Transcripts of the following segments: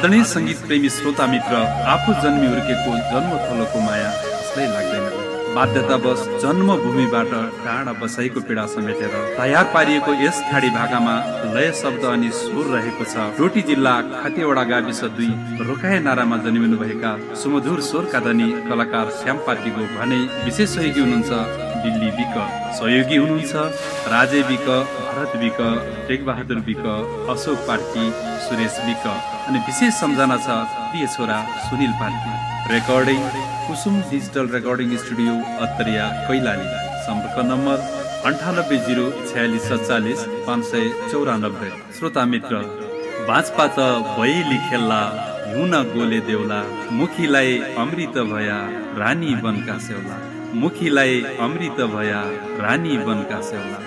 आदरणीय सङ्गीत प्रेमी श्रोता मित्र आफू जन्मी हुर्केको जन्मथलोको माया कसलाई लाग्दैन। बाध्यतावश जन्मभूमिबाट टाढा बसाइको पीडा समेटेर तयार पारिएको यस ठाडी भाकामा लय शब्द अनि सुर रहेको छ। डोटी जिल्ला खतिवडा गाविस दुई रोकाए नारामा जन्मिनु भएका सुमधुर स्वरका धनी कलाकार श्याम पार्कीको भने विशेष सहयोगी हुनुहुन्छ दिल्ली विक सहयोगी हुनुहुन्छ राजे विक भरत विक टेकबहादुर विक अशोक पार्की सुरेश विक अनि विशेष सम्झना छ प्रिय छोरा Sunil Parki. Recording Kusum digital recording studio Attariya Kailali. सम्पर्क नम्बर अन्ठानब्बे जिरो छयालिस सत्तालिस पाँच सय चौरानब्बे। श्रोता मित्र बाँचपा त भैली खेल्ला हिउन गोले देउला मुखीलाई अमृत भया रानी बनका सेउला मुखीलाई अमृत भया रानी बनका सेउला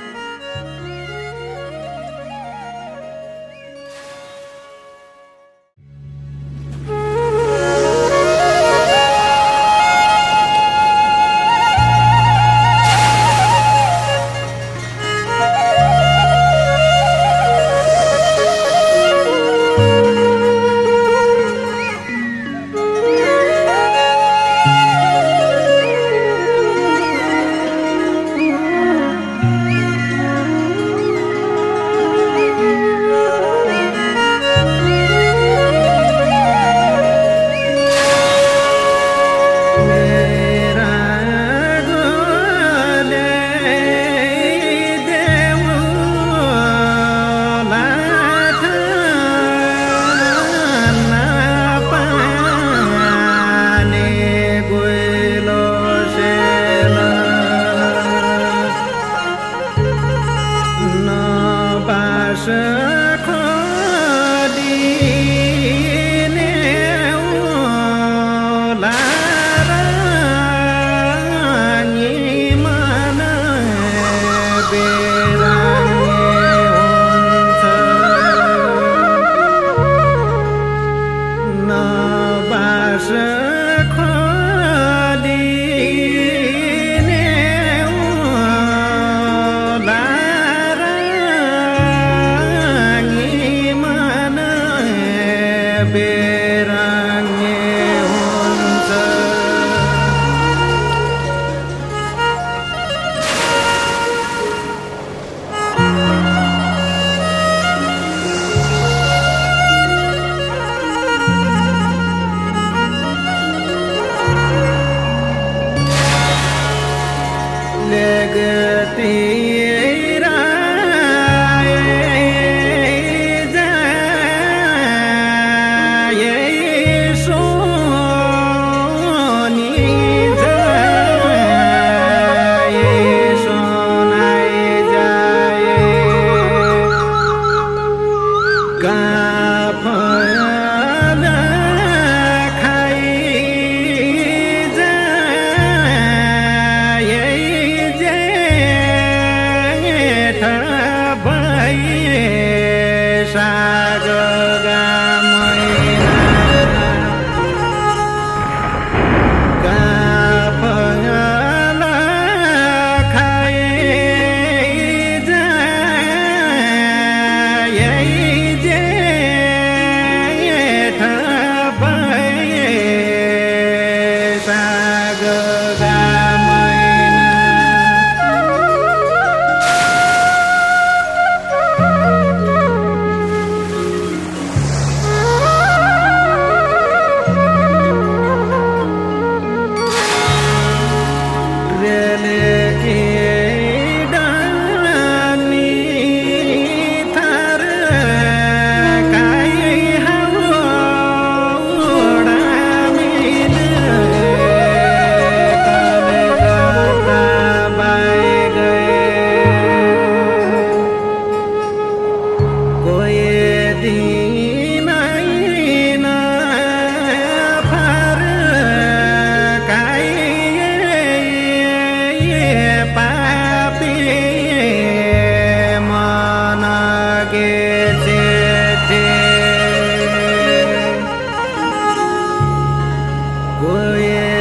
我也。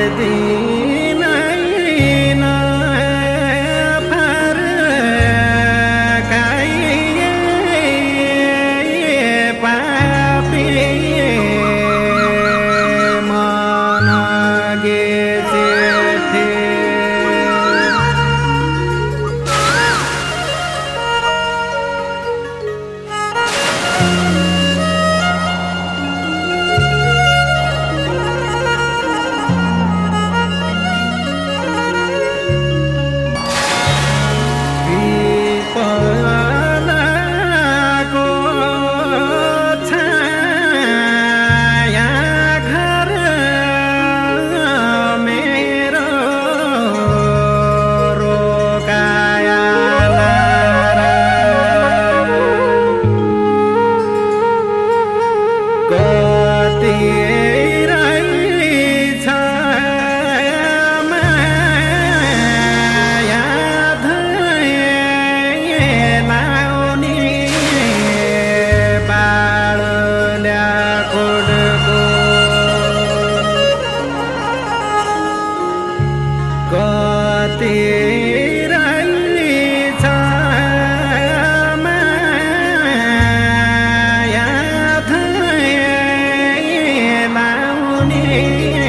জীবনে